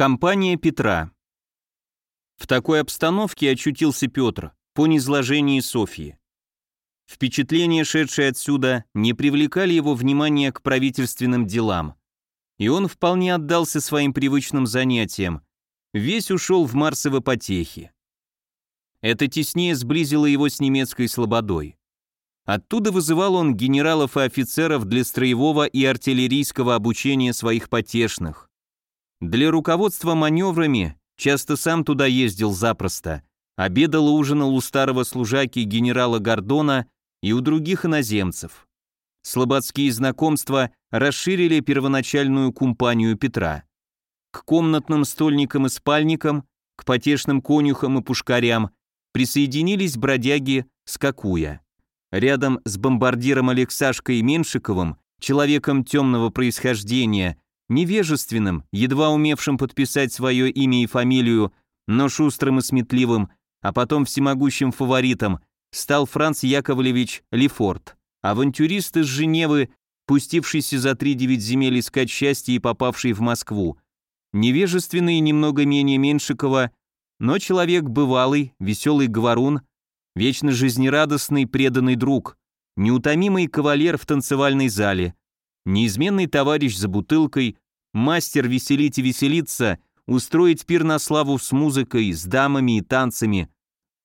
Компания Петра. В такой обстановке очутился Петр по низложении Софьи. Впечатления, шедшие отсюда, не привлекали его внимания к правительственным делам, и он вполне отдался своим привычным занятиям, весь ушел в марсовы потехи. Это теснее сблизило его с немецкой слободой. Оттуда вызывал он генералов и офицеров для строевого и артиллерийского обучения своих потешных. Для руководства маневрами часто сам туда ездил запросто, обедал и ужинал у старого служаки генерала Гордона и у других иноземцев. Слободские знакомства расширили первоначальную компанию Петра. К комнатным стольникам и спальникам, к потешным конюхам и пушкарям присоединились бродяги Скакуя. Рядом с бомбардиром Алексашкой Меншиковым, человеком темного происхождения, невежественным, едва умевшим подписать свое имя и фамилию, но шустрым и сметливым, а потом всемогущим фаворитом, стал Франц Яковлевич Лефорт, авантюрист из Женевы, пустившийся за три девять земель искать счастье и попавший в Москву. Невежественный и немного менее Меншикова, но человек бывалый, веселый говорун, вечно жизнерадостный, преданный друг, неутомимый кавалер в танцевальной зале, неизменный товарищ за бутылкой, мастер веселить и веселиться, устроить пир на славу с музыкой, с дамами и танцами.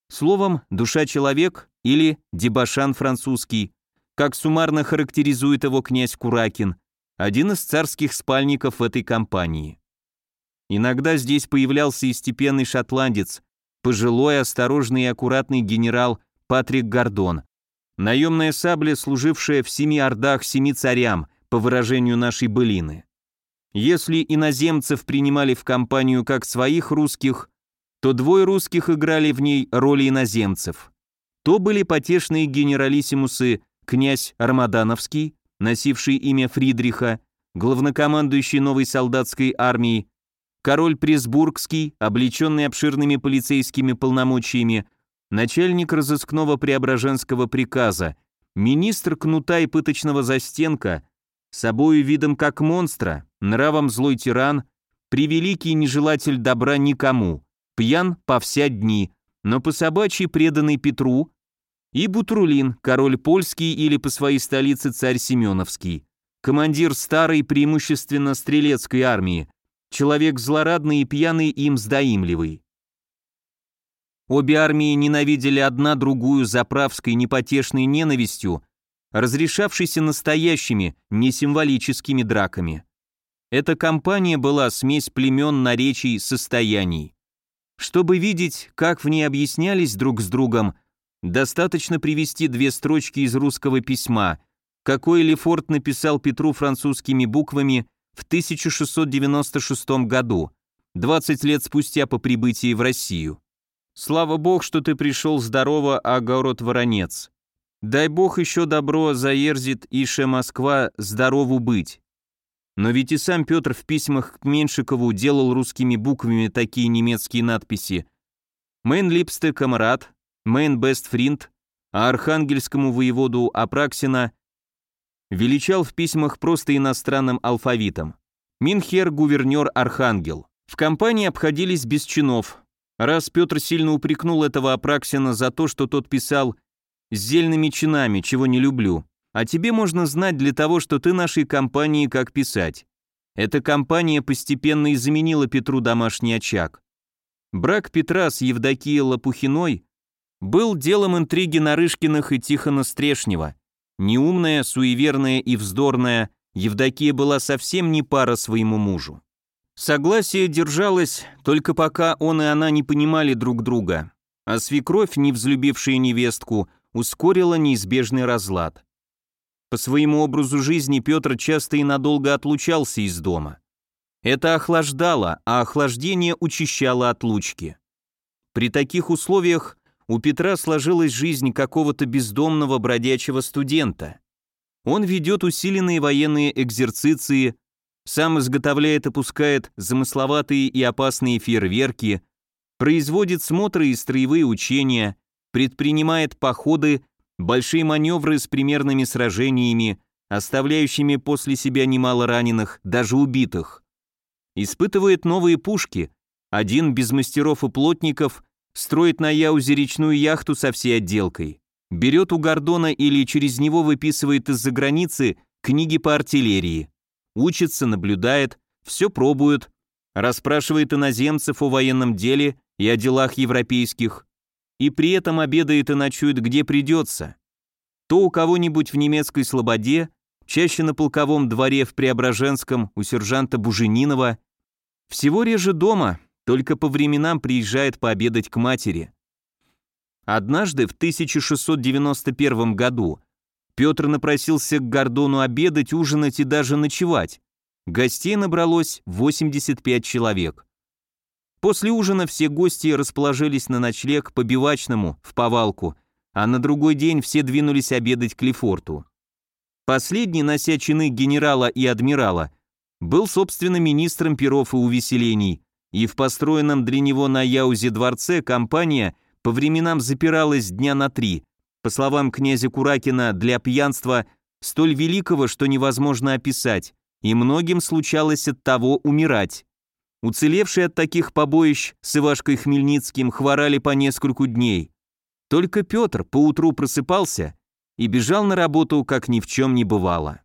Словом, душа человек или дебошан французский, как суммарно характеризует его князь Куракин, один из царских спальников этой компании. Иногда здесь появлялся и степенный шотландец, пожилой, осторожный и аккуратный генерал Патрик Гордон, наемная сабля, служившая в семи ордах семи царям, по выражению нашей былины. Если иноземцев принимали в компанию как своих русских, то двое русских играли в ней роли иноземцев. То были потешные генералиссимусы князь Армадановский, носивший имя Фридриха, главнокомандующий новой солдатской армией, король Пресбургский, облеченный обширными полицейскими полномочиями, начальник разыскного преображенского приказа, министр кнута и пыточного застенка, собою видом как монстра, нравом злой тиран, превеликий нежелатель добра никому, пьян по вся дни, но по собачьи преданный Петру, и Бутрулин, король польский или по своей столице царь Семеновский, командир старой преимущественно стрелецкой армии, человек злорадный и пьяный и мздоимливый. Обе армии ненавидели одна другую заправской непотешной ненавистью, разрешавшейся настоящими, не символическими драками. Эта кампания была смесь племен, наречий, состояний. Чтобы видеть, как в ней объяснялись друг с другом, достаточно привести две строчки из русского письма, какое Лефорт написал Петру французскими буквами в 1696 году, 20 лет спустя по прибытии в Россию. «Слава Бог, что ты пришел здорово, а город Воронец. Дай Бог еще добро заерзит ише Москва здорову быть». Но ведь и сам Петр в письмах к Меншикову делал русскими буквами такие немецкие надписи «Мейн Липсте Камарат», «Мейн Бест Фринд», а архангельскому воеводу Апраксина величал в письмах просто иностранным алфавитом. Минхер, гувернер, архангел. В компании обходились без чинов. Раз Петр сильно упрекнул этого Апраксина за то, что тот писал «с зельными чинами, чего не люблю», а тебе можно знать для того, что ты нашей компании как писать. Эта компания постепенно и заменила Петру домашний очаг. Брак Петра с Евдокией Лопухиной был делом интриги Нарышкиных и Тихона Стрешнева, Неумная, суеверная и вздорная, Евдокия была совсем не пара своему мужу. Согласие держалось только пока он и она не понимали друг друга, а свекровь, не взлюбившая невестку, ускорила неизбежный разлад. По своему образу жизни Петр часто и надолго отлучался из дома. Это охлаждало, а охлаждение учащало отлучки. При таких условиях у Петра сложилась жизнь какого-то бездомного бродячего студента. Он ведет усиленные военные экзерциции, сам изготовляет и пускает замысловатые и опасные фейерверки, производит смотры и строевые учения, предпринимает походы, большие маневры с примерными сражениями, оставляющими после себя немало раненых, даже убитых. Испытывает новые пушки. Один без мастеров и плотников строит на Яузе речную яхту со всей отделкой. Берет у Гордона или через него выписывает из-за границы книги по артиллерии. Учится, наблюдает, все пробует, расспрашивает иноземцев о военном деле и о делах европейских, и при этом обедает и ночует где придется. То у кого-нибудь в немецкой слободе, чаще на полковом дворе в Преображенском у сержанта Буженинова, всего реже дома, только по временам приезжает пообедать к матери. Однажды в 1691 году Петр напросился к Гордону обедать, ужинать и даже ночевать. Гостей набралось 85 человек. После ужина все гости расположились на ночлег по бивачному, в повалку, а на другой день все двинулись обедать к Лефорту. Последний, нося чины генерала и адмирала, был, собственно, министром перов и увеселений, и в построенном для него на Яузе дворце компания по временам запиралась дня на три, по словам князя Куракина, для пьянства столь великого, что невозможно описать, и многим случалось от того умирать. Уцелевшие от таких побоищ с Ивашкой Хмельницким хворали по нескольку дней. Только Петр поутру просыпался и бежал на работу, как ни в чем не бывало.